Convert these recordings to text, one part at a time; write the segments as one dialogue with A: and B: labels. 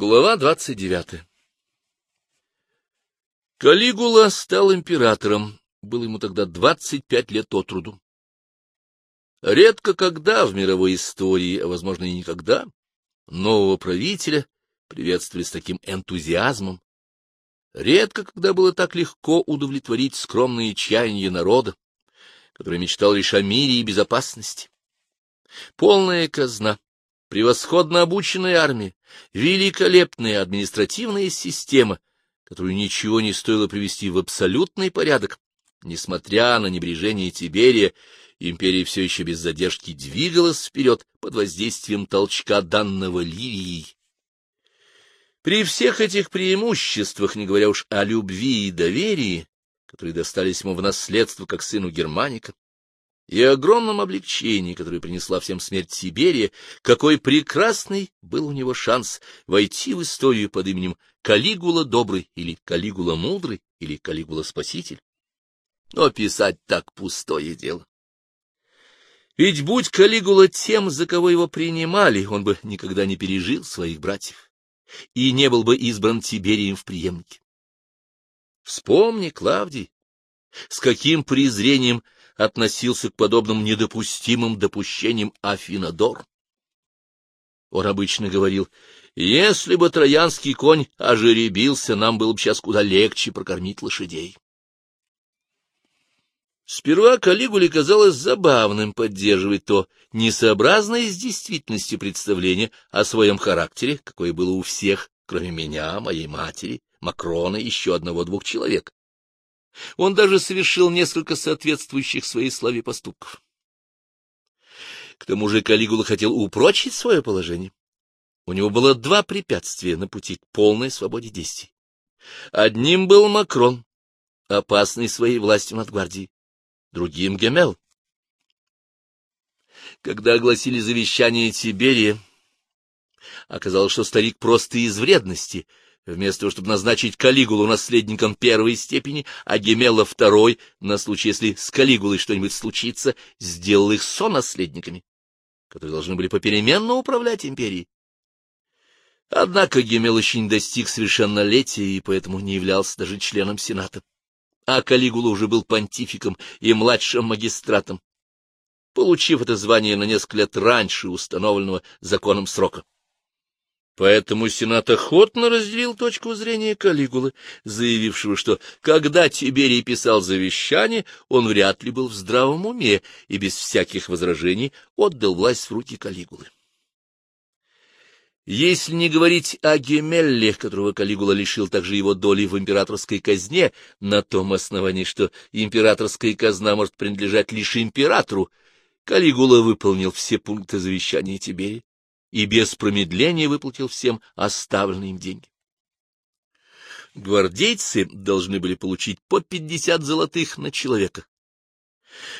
A: Глава двадцать девятая Калигула стал императором, было ему тогда двадцать пять лет от роду. Редко когда в мировой истории, а, возможно, и никогда, нового правителя приветствовали с таким энтузиазмом. Редко когда было так легко удовлетворить скромные чаяния народа, который мечтал лишь о мире и безопасности. Полная казна, превосходно обученная армия, великолепная административная система, которую ничего не стоило привести в абсолютный порядок, несмотря на небрежение Тиберия, империя все еще без задержки двигалась вперед под воздействием толчка данного Ливией. При всех этих преимуществах, не говоря уж о любви и доверии, которые достались ему в наследство как сыну Германика, и огромном облегчении, которое принесла всем смерть Сибирия, какой прекрасный был у него шанс войти в историю под именем Калигула Добрый или Калигула Мудрый или Калигула Спаситель. Но писать так пустое дело. Ведь будь Калигула тем, за кого его принимали, он бы никогда не пережил своих братьев и не был бы избран Тиберием в преемнике. Вспомни, Клавдий, с каким презрением относился к подобным недопустимым допущениям Афинодор. Он обычно говорил, если бы троянский конь ожеребился, нам было бы сейчас куда легче прокормить лошадей. Сперва Калигуле казалось забавным поддерживать то несообразное с действительностью представление о своем характере, какое было у всех, кроме меня, моей матери, Макрона и еще одного-двух человек. Он даже совершил несколько соответствующих своей славе поступков. К тому же Калигула хотел упрочить свое положение. У него было два препятствия на пути к полной свободе действий. Одним был Макрон, опасный своей властью над гвардией другим Гемел. Когда огласили завещание Тиберия, оказалось, что старик просто из вредности, вместо того, чтобы назначить Калигулу наследником первой степени, а Гемела второй, на случай, если с Калигулой что-нибудь случится, сделал их сонаследниками, которые должны были попеременно управлять империей. Однако Гемел еще не достиг совершеннолетия и поэтому не являлся даже членом Сената а Калигула уже был понтификом и младшим магистратом, получив это звание на несколько лет раньше установленного законом срока. Поэтому Сенат охотно разделил точку зрения Калигулы, заявившего, что когда Тиберий писал завещание, он вряд ли был в здравом уме и без всяких возражений отдал власть в руки Калигулы. Если не говорить о Гемелле, которого Калигула лишил также его доли в императорской казне, на том основании, что императорская казна может принадлежать лишь императору, Калигула выполнил все пункты завещания Тиберия и без промедления выплатил всем оставленные им деньги. Гвардейцы должны были получить по пятьдесят золотых на человека.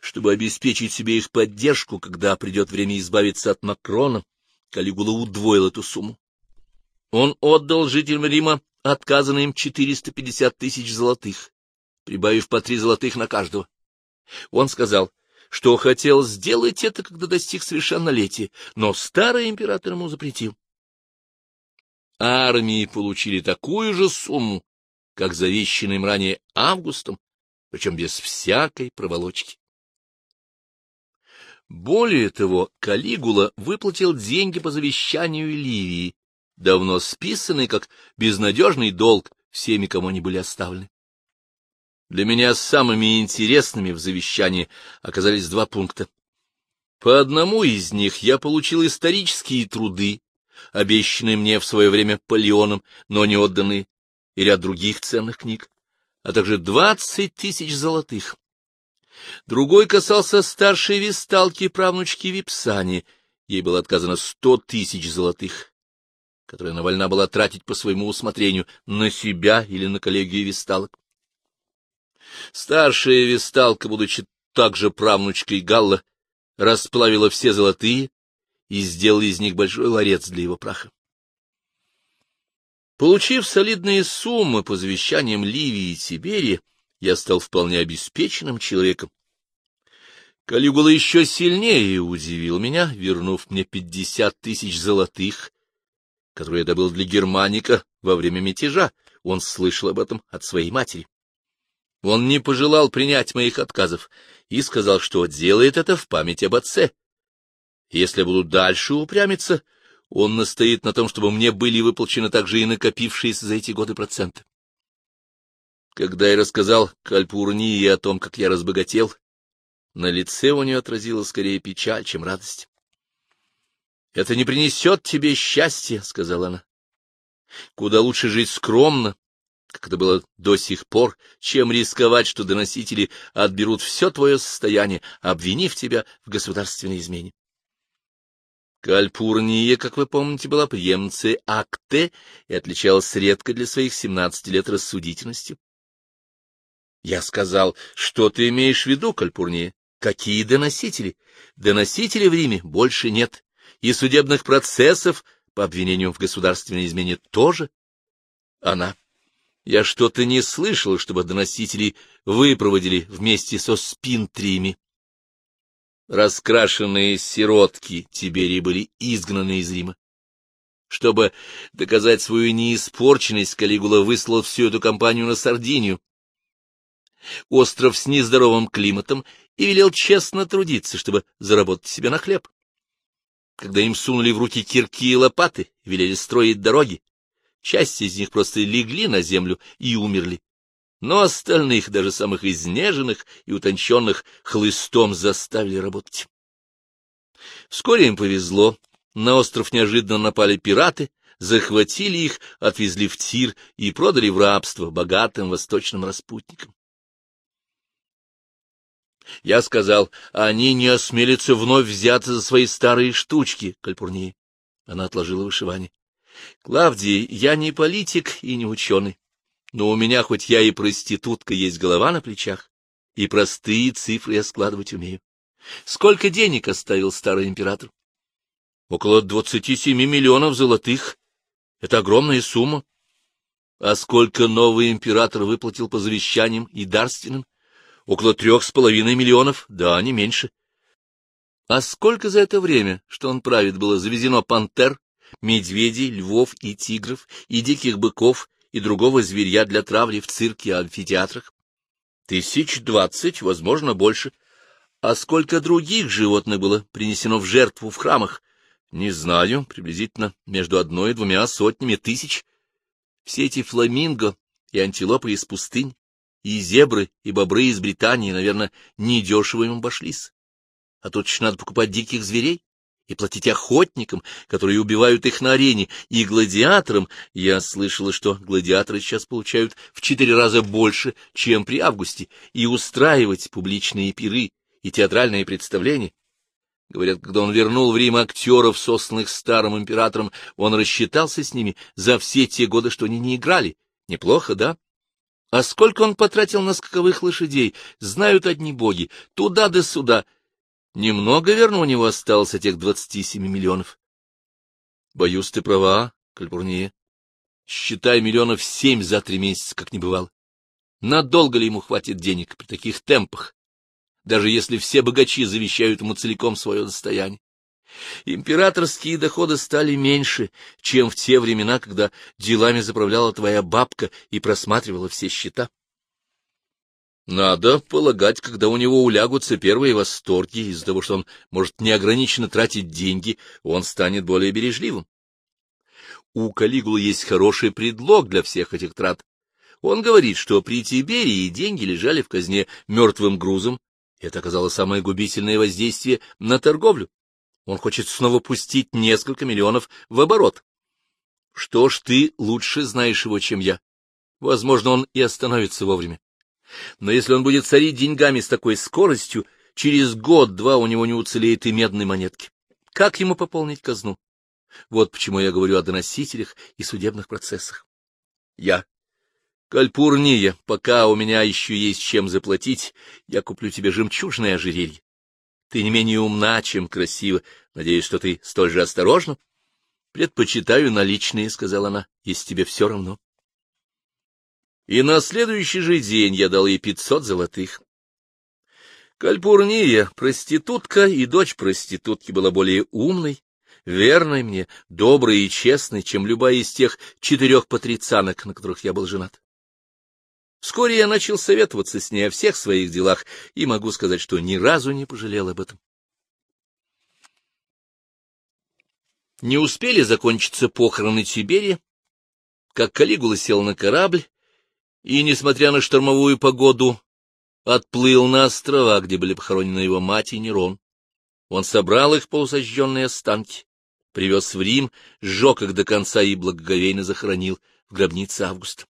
A: Чтобы обеспечить себе их поддержку, когда придет время избавиться от Макрона, Калигула удвоил эту сумму. Он отдал жителям Рима отказанным 450 тысяч золотых, прибавив по три золотых на каждого. Он сказал, что хотел сделать это, когда достиг совершеннолетия, но старый император ему запретил. Армии получили такую же сумму, как завещанный им ранее Августом, причем без всякой проволочки. Более того, Калигула выплатил деньги по завещанию Ливии, давно списанные как безнадежный долг всеми, кому они были оставлены. Для меня самыми интересными в завещании оказались два пункта. По одному из них я получил исторические труды, обещанные мне в свое время Полеоном, но не отданные, и ряд других ценных книг, а также двадцать тысяч золотых. Другой касался старшей висталки правнучки Випсани. Ей было отказано сто тысяч золотых, которые она вольна была тратить по своему усмотрению на себя или на коллегию висталок. Старшая висталка, будучи также правнучкой Галла, расплавила все золотые и сделала из них большой ларец для его праха. Получив солидные суммы по завещаниям Ливии и Тиберии, я стал вполне обеспеченным человеком. Калигула еще сильнее удивил меня, вернув мне пятьдесят тысяч золотых, которую я добыл для Германика во время мятежа. Он слышал об этом от своей матери. Он не пожелал принять моих отказов и сказал, что делает это в память об отце. Если буду дальше упрямиться, он настоит на том, чтобы мне были выплачены также и накопившиеся за эти годы проценты. Когда я рассказал Кальпурнии о том, как я разбогател, на лице у нее отразилась скорее печаль, чем радость. — Это не принесет тебе счастья, — сказала она. — Куда лучше жить скромно, как это было до сих пор, чем рисковать, что доносители отберут все твое состояние, обвинив тебя в государственной измене. Кальпурния, как вы помните, была преемницей Акте и отличалась редко для своих семнадцати лет рассудительностью. Я сказал, что ты имеешь в виду, Кальпурния? Какие доносители? Доносителей в Риме больше нет, и судебных процессов по обвинению в государственной измене тоже. Она. Я что-то не слышал, чтобы доносителей выпроводили вместе со спинтриями. Раскрашенные сиротки Тиберии были изгнаны из Рима. Чтобы доказать свою неиспорченность, Калигула выслал всю эту компанию на Сардинию, остров с нездоровым климатом, и велел честно трудиться, чтобы заработать себе на хлеб. Когда им сунули в руки кирки и лопаты, велели строить дороги, часть из них просто легли на землю и умерли но остальных, даже самых изнеженных и утонченных, хлыстом заставили работать. Вскоре им повезло, на остров неожиданно напали пираты, захватили их, отвезли в Тир и продали в рабство богатым восточным распутникам. Я сказал, они не осмелятся вновь взяться за свои старые штучки, Кальпурнии. Она отложила вышивание. Клавдий, я не политик и не ученый. Но у меня, хоть я и проститутка, есть голова на плечах, и простые цифры я складывать умею. Сколько денег оставил старый император? Около двадцати семи миллионов золотых. Это огромная сумма. А сколько новый император выплатил по завещаниям и дарственным? Около трех с половиной миллионов, да, не меньше. А сколько за это время, что он правит, было завезено пантер, медведей, львов и тигров, и диких быков, и другого зверья для травли в цирке и амфитеатрах. Тысяч двадцать, возможно, больше. А сколько других животных было принесено в жертву в храмах? Не знаю, приблизительно между одной и двумя сотнями тысяч. Все эти фламинго и антилопы из пустынь, и зебры, и бобры из Британии, наверное, недешево им обошлись. А тут еще надо покупать диких зверей и платить охотникам, которые убивают их на арене, и гладиаторам. Я слышала, что гладиаторы сейчас получают в четыре раза больше, чем при августе, и устраивать публичные пиры и театральные представления. Говорят, когда он вернул в Рим актеров, сосланных старым императором, он рассчитался с ними за все те годы, что они не играли. Неплохо, да? А сколько он потратил на скаковых лошадей, знают одни боги, туда да сюда, Немного, верно, у него осталось этих двадцати семи миллионов. Боюсь, ты права, Кальпурния. Считай миллионов семь за три месяца, как не бывало. Надолго ли ему хватит денег при таких темпах, даже если все богачи завещают ему целиком свое достояние? Императорские доходы стали меньше, чем в те времена, когда делами заправляла твоя бабка и просматривала все счета. Надо полагать, когда у него улягутся первые восторги из-за того, что он может неограниченно тратить деньги, он станет более бережливым. У Калигулы есть хороший предлог для всех этих трат. Он говорит, что при Тиберии деньги лежали в казне мертвым грузом, это оказало самое губительное воздействие на торговлю. Он хочет снова пустить несколько миллионов в оборот. Что ж, ты лучше знаешь его, чем я. Возможно, он и остановится вовремя. Но если он будет царить деньгами с такой скоростью, через год-два у него не уцелеет и медной монетки. Как ему пополнить казну? Вот почему я говорю о доносителях и судебных процессах. Я. Кальпурния, пока у меня еще есть чем заплатить, я куплю тебе жемчужное ожерелье. Ты не менее умна, чем красиво. Надеюсь, что ты столь же осторожна. Предпочитаю наличные, — сказала она, — если тебе все равно и на следующий же день я дал ей пятьсот золотых. Кальпурния, проститутка и дочь проститутки, была более умной, верной мне, доброй и честной, чем любая из тех четырех патрицианок, на которых я был женат. Вскоре я начал советоваться с ней о всех своих делах, и могу сказать, что ни разу не пожалел об этом. Не успели закончиться похороны Тиберия, как Калигула сел на корабль и, несмотря на штормовую погоду, отплыл на острова, где были похоронены его мать и Нерон. Он собрал их полусожженные останки, привез в Рим, сжег их до конца и благоговейно захоронил в гробнице Августа.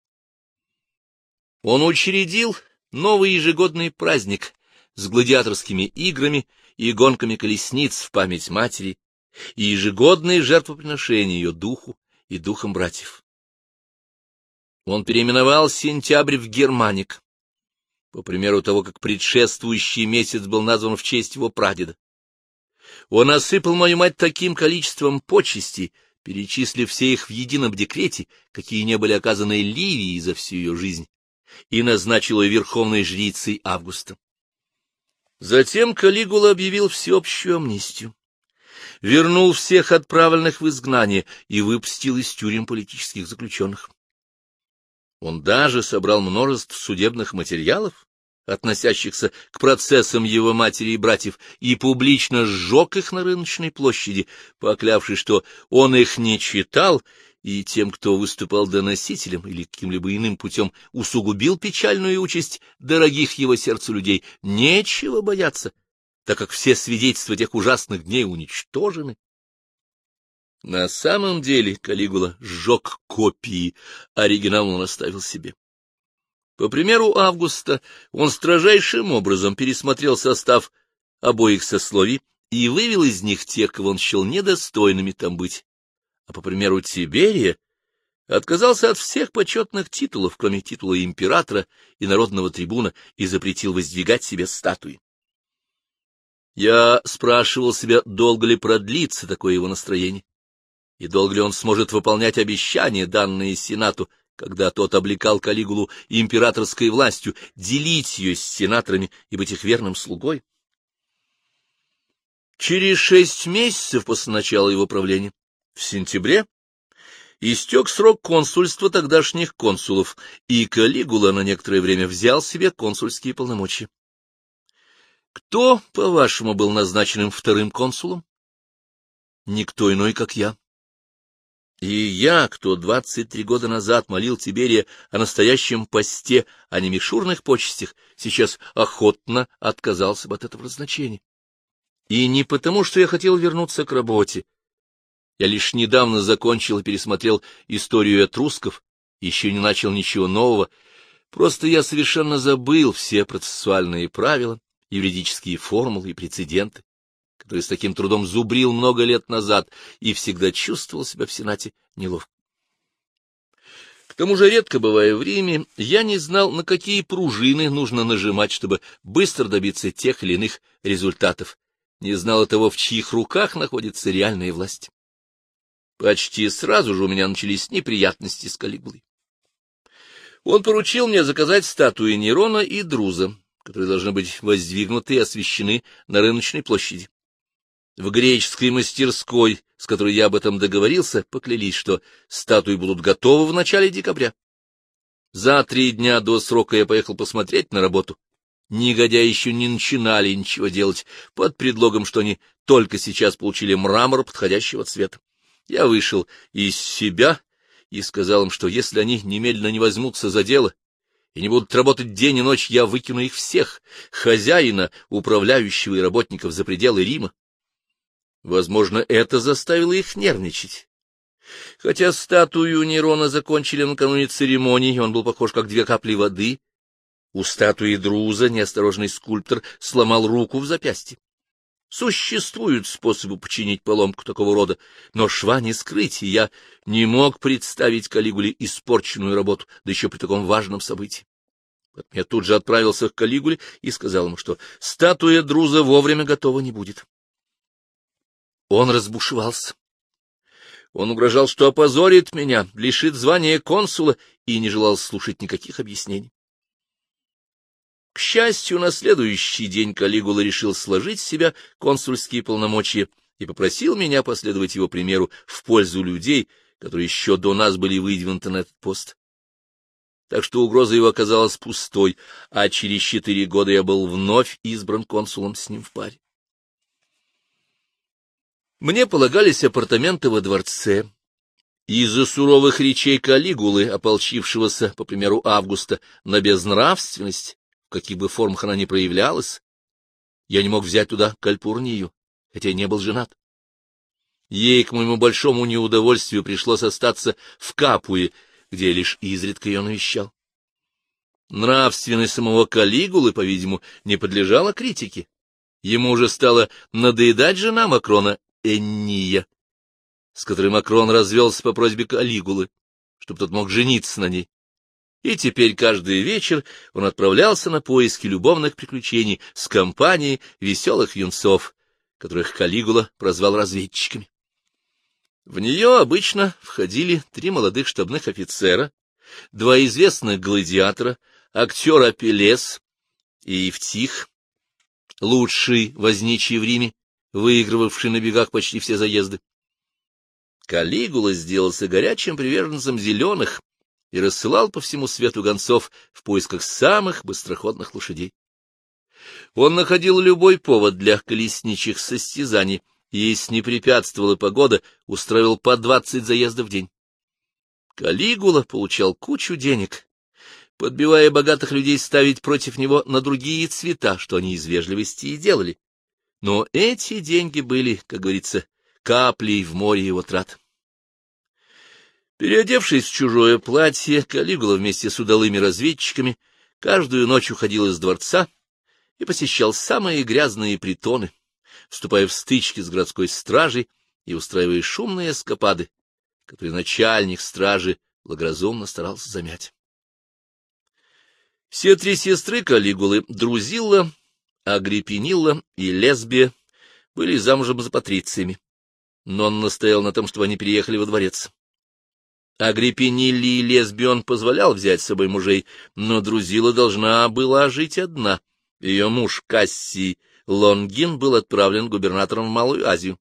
A: Он учредил новый ежегодный праздник с гладиаторскими играми и гонками колесниц в память матери и ежегодные жертвоприношения ее духу и духам братьев. Он переименовал сентябрь в Германик, по примеру того, как предшествующий месяц был назван в честь его прадеда. Он осыпал мою мать таким количеством почестей, перечислив все их в едином декрете, какие не были оказаны Ливии за всю ее жизнь, и назначил ее верховной жрицей Августа. Затем Калигула объявил всеобщую амнистию, вернул всех отправленных в изгнание и выпустил из тюрем политических заключенных. Он даже собрал множество судебных материалов, относящихся к процессам его матери и братьев, и публично сжег их на рыночной площади, поклявшись, что он их не читал, и тем, кто выступал доносителем или каким-либо иным путем усугубил печальную участь дорогих его сердцу людей, нечего бояться, так как все свидетельства тех ужасных дней уничтожены. На самом деле Калигула сжег копии, оригинал он оставил себе. По примеру Августа он строжайшим образом пересмотрел состав обоих сословий и вывел из них тех, кого он счел недостойными там быть. А по примеру Тиберия отказался от всех почетных титулов, кроме титула императора и народного трибуна, и запретил воздвигать себе статуи. Я спрашивал себя, долго ли продлится такое его настроение, и долго ли он сможет выполнять обещания, данные Сенату, когда тот облекал Калигулу императорской властью, делить ее с сенаторами и быть их верным слугой. Через шесть месяцев после начала его правления, в сентябре, истек срок консульства тогдашних консулов, и Калигула на некоторое время взял себе консульские полномочия. Кто, по-вашему, был назначенным вторым консулом? Никто иной, как я. И я, кто двадцать три года назад молил Тиберия о настоящем посте, а не мишурных почестях, сейчас охотно отказался бы от этого назначения. И не потому, что я хотел вернуться к работе. Я лишь недавно закончил и пересмотрел историю этрусков, еще не начал ничего нового, просто я совершенно забыл все процессуальные правила, юридические формулы и прецеденты, которые с таким трудом зубрил много лет назад и всегда чувствовал себя в Сенате неловко. К тому же, редко бывая в Риме, я не знал, на какие пружины нужно нажимать, чтобы быстро добиться тех или иных результатов, не знал того, в чьих руках находится реальная власть. Почти сразу же у меня начались неприятности с Калигулой. Он поручил мне заказать статуи Нерона и Друза, которые должны быть воздвигнуты и освящены на рыночной площади. В греческой мастерской, с которой я об этом договорился, поклялись, что статуи будут готовы в начале декабря. За три дня до срока я поехал посмотреть на работу. Негодяи еще не начинали ничего делать, под предлогом, что они только сейчас получили мрамор подходящего цвета. Я вышел из себя и сказал им, что если они немедленно не возьмутся за дело, и не будут работать день и ночь, я выкину их всех, хозяина, управляющего и работников за пределы Рима. Возможно, это заставило их нервничать. Хотя статую Нерона закончили накануне церемонии, он был похож как две капли воды. У статуи Друза неосторожный скульптор сломал руку в запястье. Существуют способы починить поломку такого рода, но шва не скрыть, и я не мог представить Калигуле испорченную работу, да еще при таком важном событии. Я тут же отправился к Калигуле и сказал ему, что статуя Друза вовремя готова не будет. Он разбушевался. Он угрожал, что опозорит меня, лишит звания консула, и не желал слушать никаких объяснений. К счастью, на следующий день Калигула решил сложить с себя консульские полномочия и попросил меня последовать его примеру в пользу людей, которые еще до нас были выдвинуты на этот пост. Так что угроза его оказалась пустой, а через четыре года я был вновь избран консулом с ним в паре. Мне полагались апартаменты во дворце, из-за суровых речей Калигулы, ополчившегося, по примеру Августа, на безнравственность, в каких бы формах она ни проявлялась, я не мог взять туда Кальпурнию, хотя не был женат. Ей, к моему большому неудовольствию, пришлось остаться в Капуе, где лишь изредка ее навещал. Нравственность самого Калигулы, по-видимому, не подлежала критике. Ему уже стало надоедать жена Макрона Энния, с которой Макрон развелся по просьбе Калигулы, чтобы тот мог жениться на ней. И теперь каждый вечер он отправлялся на поиски любовных приключений с компанией веселых юнцов, которых Калигула прозвал разведчиками. В нее обычно входили три молодых штабных офицера, два известных гладиатора, актер Апеллес и Евтих, лучший возничий в Риме, выигрывавший на бегах почти все заезды. Калигула сделался горячим приверженцем зеленых и рассылал по всему свету гонцов в поисках самых быстроходных лошадей. Он находил любой повод для колесничьих состязаний, и, если не препятствовала погода, устроил по двадцать заездов в день. Калигула получал кучу денег, подбивая богатых людей ставить против него на другие цвета, что они из вежливости и делали. Но эти деньги были, как говорится, каплей в море его трат. Переодевшись в чужое платье, Калигула вместе с удалыми разведчиками каждую ночь уходил из дворца и посещал самые грязные притоны, вступая в стычки с городской стражей и устраивая шумные эскапады, которые начальник стражи благоразумно старался замять. Все три сестры Калигулы, Друзилла, Агриппинилла и Лесбия, были замужем за патрициями но он настоял на том, чтобы они переехали во дворец. Агриппинилли и Лесбион позволял взять с собой мужей, но Друзила должна была жить одна. Ее муж Кассий Лонгин был отправлен губернатором в Малую Азию.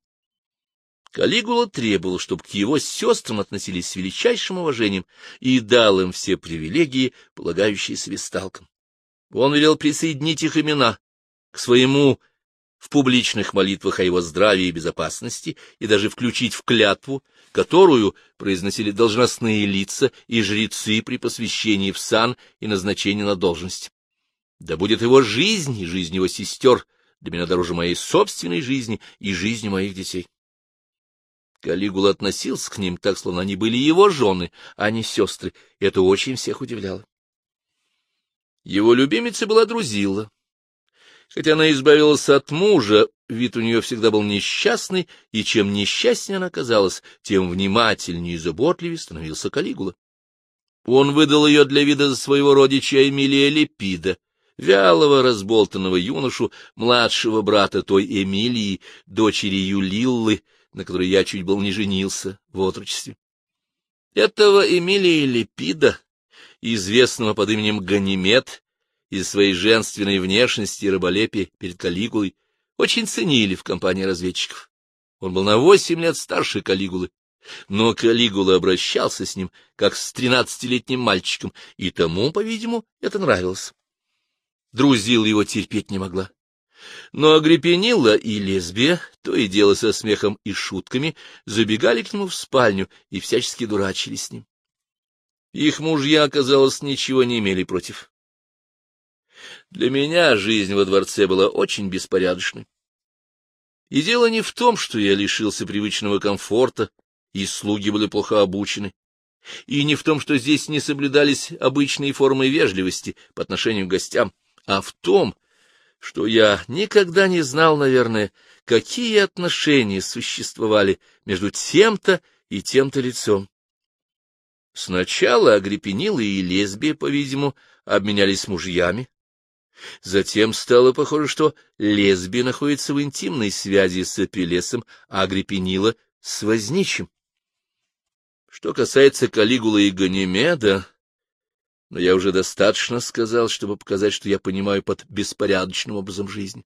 A: Калигула требовал, чтобы к его сестрам относились с величайшим уважением и дал им все привилегии, полагающиеся весталкам. Он велел присоединить их имена к своему в публичных молитвах о его здравии и безопасности и даже включить в клятву, которую произносили должностные лица и жрецы при посвящении в сан и назначении на должность. Да будет его жизнь и жизнь его сестер для меня дороже моей собственной жизни и жизни моих детей. Калигула относился к ним так, словно они были его жены, а не сестры, это очень всех удивляло. Его любимицей была Друзила, Хотя она избавилась от мужа, вид у нее всегда был несчастный, и чем несчастнее она казалась, тем внимательнее и заботливее становился Калигула. Он выдал ее для вида за своего родича Эмилия Лепида, вялого разболтанного юношу, младшего брата той Эмилии, дочери Юлиллы, на которой я чуть был не женился в отрочестве. Этого Эмилия Лепида, известного под именем Ганимед, из своей женственной внешности и раболепия перед Калигулой очень ценили в компании разведчиков. Он был на восемь лет старше Калигулы, но Калигула обращался с ним, как с тринадцатилетним мальчиком, и тому, по-видимому, это нравилось. Друзил его терпеть не могла. Но Агриппинилла и Лесбия, то и дело со смехом и шутками, забегали к нему в спальню и всячески дурачились с ним. Их мужья, оказалось, ничего не имели против. Для меня жизнь во дворце была очень беспорядочной. И дело не в том, что я лишился привычного комфорта, и слуги были плохо обучены, и не в том, что здесь не соблюдались обычные формы вежливости по отношению к гостям, а в том, что я никогда не знал, наверное, какие отношения существовали между тем-то и тем-то лицом. Сначала Агриппинила и Лесбия, по-видимому, обменялись мужьями, Затем стало похоже, что лесбия находится в интимной связи с Апеллесом, а Агриппинила — с возничим. Что касается Калигулы и Ганимеда, но я уже достаточно сказал, чтобы показать, что я понимаю под беспорядочным образом жизни.